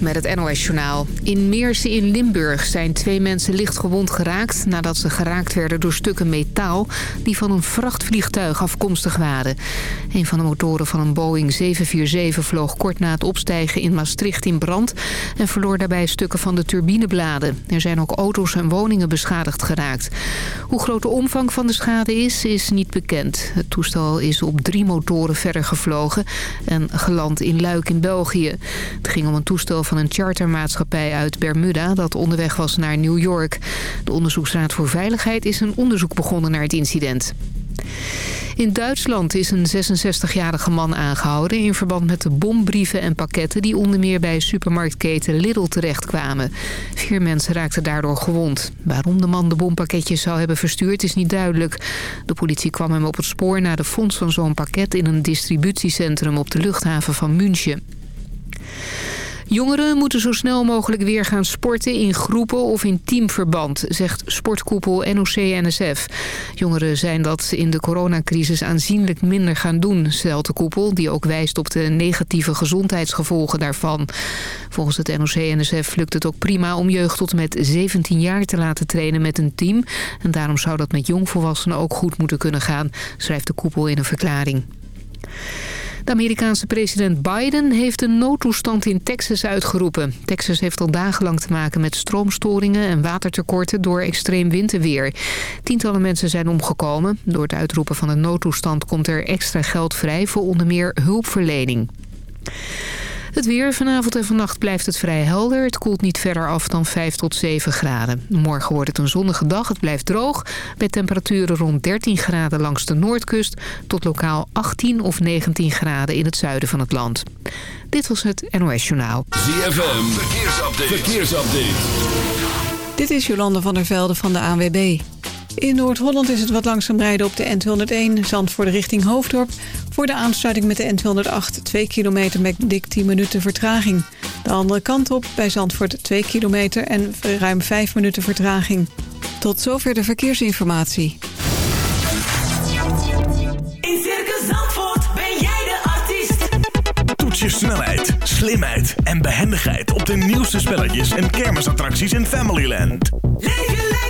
Met het NOS Journaal. In Meersen in Limburg zijn twee mensen licht gewond geraakt... nadat ze geraakt werden door stukken metaal... die van een vrachtvliegtuig afkomstig waren. Een van de motoren van een Boeing 747 vloog kort na het opstijgen in Maastricht in brand... en verloor daarbij stukken van de turbinebladen. Er zijn ook auto's en woningen beschadigd geraakt. Hoe groot de omvang van de schade is, is niet bekend. Het toestel is op drie motoren verder gevlogen... en geland in Luik in België. Het ging om een toestel van een chartermaatschappij uit Bermuda... dat onderweg was naar New York. De Onderzoeksraad voor Veiligheid is een onderzoek begonnen naar het incident. In Duitsland is een 66-jarige man aangehouden... in verband met de bombrieven en pakketten... die onder meer bij supermarktketen Lidl terechtkwamen. Vier mensen raakten daardoor gewond. Waarom de man de bompakketjes zou hebben verstuurd is niet duidelijk. De politie kwam hem op het spoor na de fonds van zo'n pakket... in een distributiecentrum op de luchthaven van München. Jongeren moeten zo snel mogelijk weer gaan sporten in groepen of in teamverband, zegt sportkoepel NOC-NSF. Jongeren zijn dat in de coronacrisis aanzienlijk minder gaan doen, stelt de koepel, die ook wijst op de negatieve gezondheidsgevolgen daarvan. Volgens het NOC-NSF lukt het ook prima om jeugd tot met 17 jaar te laten trainen met een team. En daarom zou dat met jongvolwassenen ook goed moeten kunnen gaan, schrijft de koepel in een verklaring. De Amerikaanse president Biden heeft een noodtoestand in Texas uitgeroepen. Texas heeft al dagenlang te maken met stroomstoringen en watertekorten door extreem winterweer. Tientallen mensen zijn omgekomen. Door het uitroepen van een noodtoestand komt er extra geld vrij voor onder meer hulpverlening. Het weer vanavond en vannacht blijft het vrij helder. Het koelt niet verder af dan 5 tot 7 graden. Morgen wordt het een zonnige dag. Het blijft droog. Met temperaturen rond 13 graden langs de noordkust... tot lokaal 18 of 19 graden in het zuiden van het land. Dit was het NOS Journaal. ZFM, verkeersupdate. verkeersupdate. Dit is Jolande van der Velde van de ANWB. In Noord-Holland is het wat langzaam rijden op de N201 Zandvoort richting Hoofddorp. Voor de aansluiting met de N208 2 kilometer met dik 10 minuten vertraging. De andere kant op bij Zandvoort 2 kilometer en ruim 5 minuten vertraging. Tot zover de verkeersinformatie. In Circus Zandvoort ben jij de artiest. Toets je snelheid, slimheid en behendigheid op de nieuwste spelletjes en kermisattracties in Familyland. Leef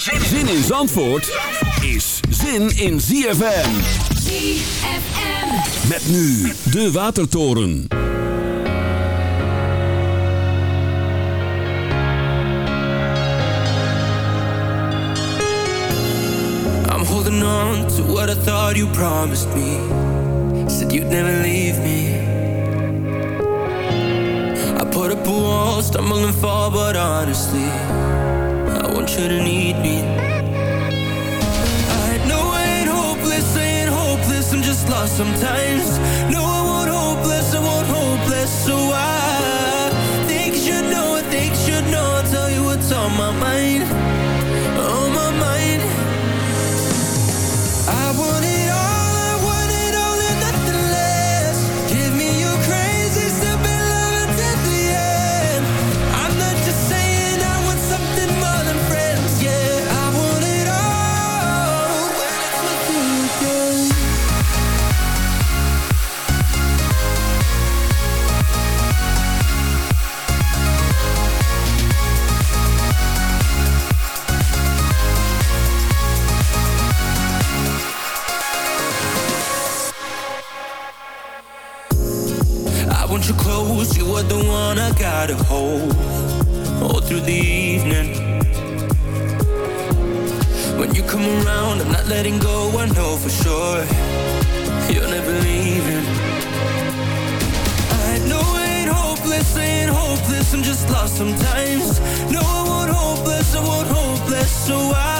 Zin in Zandvoort is zin in ZFM. ZFM. Met nu de Watertoren. I'm holding on to what I thought you promised me. Said you'd never leave me. I put up a wall, stumble and fall, but honestly, To need me. I know I ain't hopeless, I ain't hopeless, I'm just lost sometimes. No, I won't hopeless, I won't hopeless, so I think you should know, I think you should know, I'll tell you what's on my mind. I gotta hold all through the evening. When you come around, I'm not letting go. I know for sure you're never leaving. I know I ain't hopeless, ain't hopeless. I'm just lost sometimes. No, I won't hopeless, I won't hopeless. So I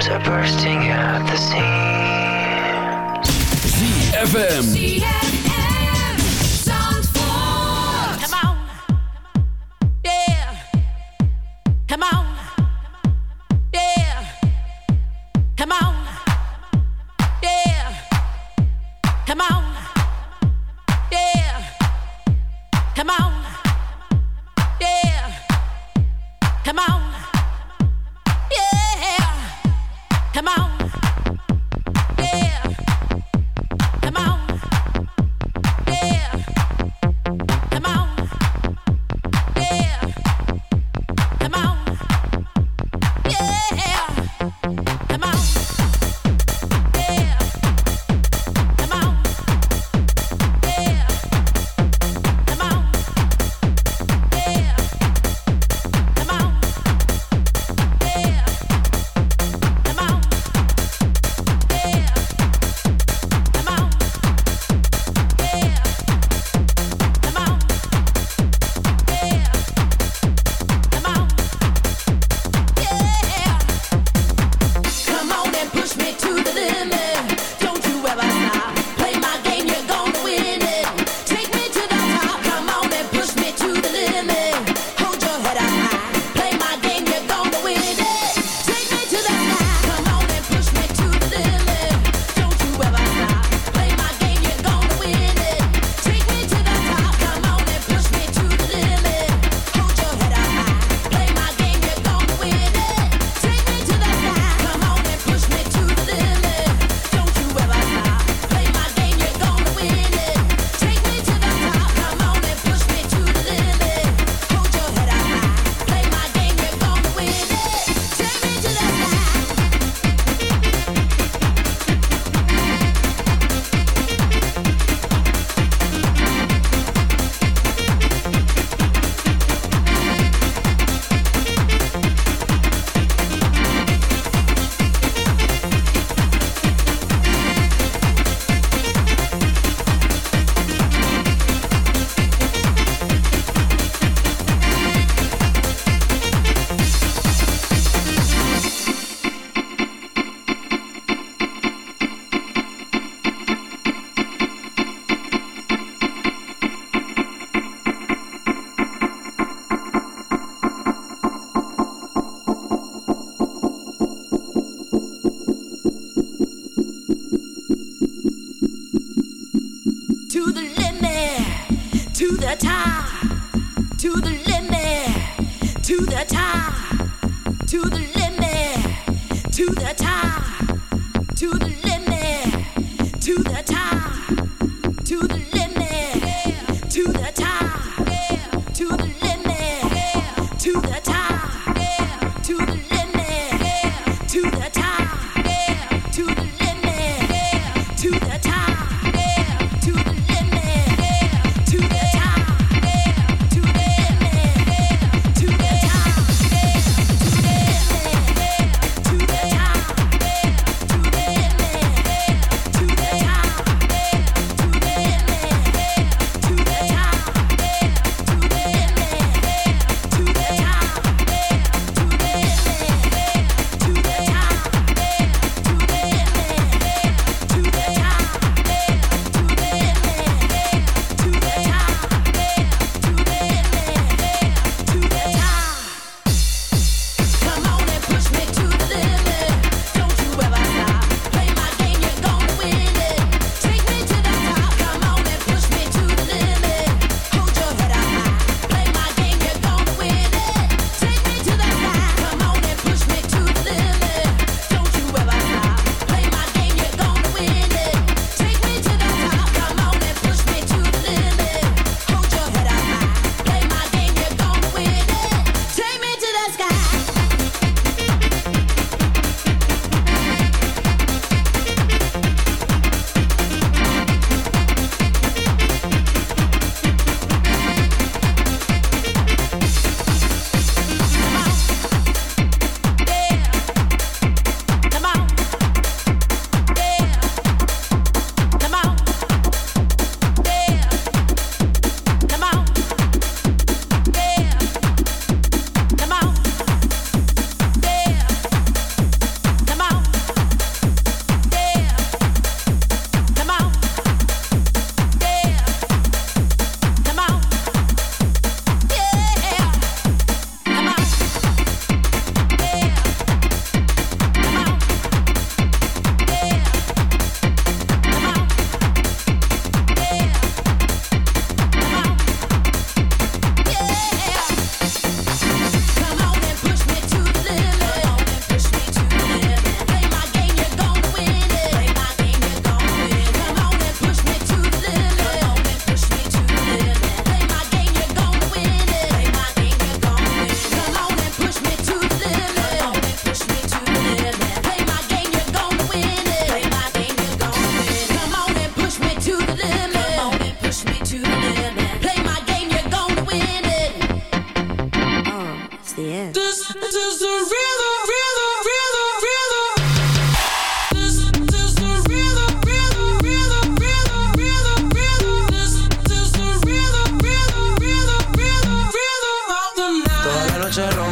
dreams are bursting at the seams. ZFM.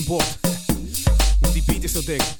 Iedereen popt. Want die beat is zo.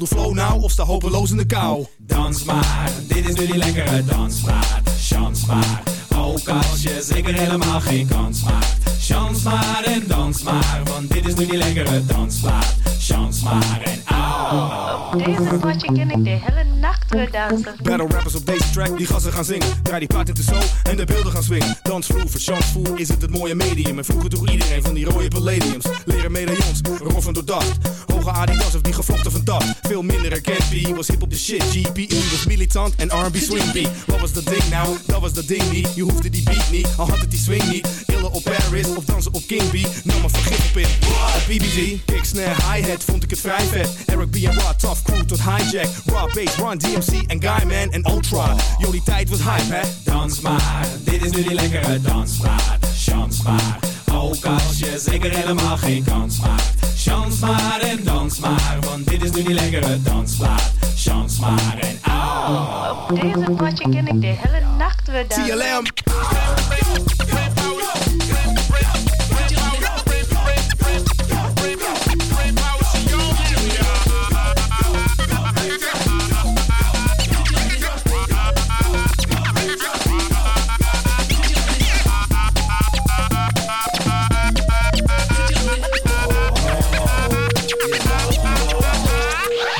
De flow nou of sta hopeloos in de kou. Dans maar, dit is nu die lekkere dansmaat. Chans maar, ook als je zeker helemaal geen kans maakt. Chans maar en dans maar, want dit is nu die lekkere dansplaat. Chans maar en au. Op deze potje ken ik de hele. Battle rappers op deze track, die gassen gaan zingen. Draai die plaat in de zo en de beelden gaan swingen. Dansvloer, voor chansvoer is het het mooie medium. En vroeger droeg iedereen van die rode palladiums. Leren medaillons, roffen door dacht. Hoge Adidas of die gevlochten van dat. Veel minder herkend, was hip op de shit. GPE was militant en R&B swing beat. Wat was dat ding nou? Dat was dat ding niet. Je hoefde die beat niet, al had het die swing niet. Illen op Paris of dansen op King B. Nam maar vergif op in. BBG, kick, snare, hi-hat vond ik het vrij vet. Eric B en tough crew tot hijack. Raw bass, Run DMC en Guyman en Ultra. Die tijd was hype, hè? Dans maar, dit is nu die lekkere dansplaat. Chans maar, Ook als je zeker helemaal geen kans maakt. Chans maar en dans maar, want dit is nu die lekkere dansplaat. Chans maar en au. Op deze potje ken ik de hele nacht weer dansen. TLM.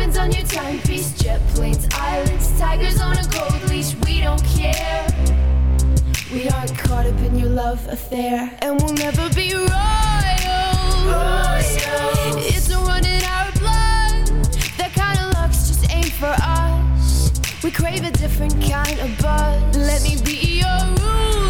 diamonds on your timepiece, jet planes, islands, tigers on a gold leash. We don't care. We aren't caught up in your love affair, and we'll never be royals. It's a run in our blood. That kind of luck's just ain't for us. We crave a different kind of buzz. Let me be your ruler.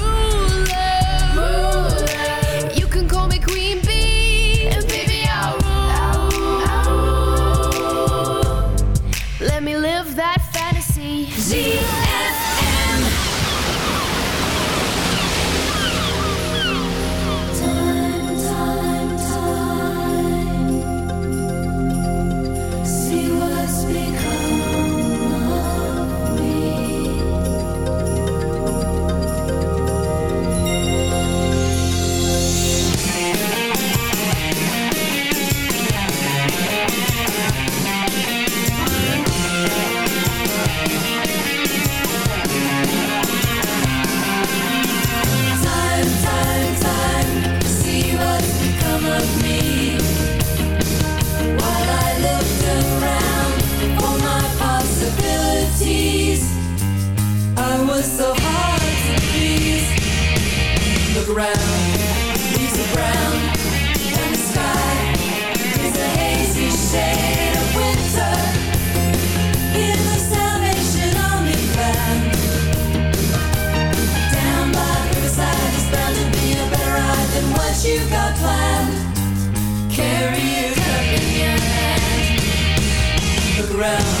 around,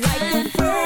like the first